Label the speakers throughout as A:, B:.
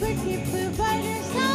A: Pretty blue butterfly.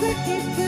A: pretty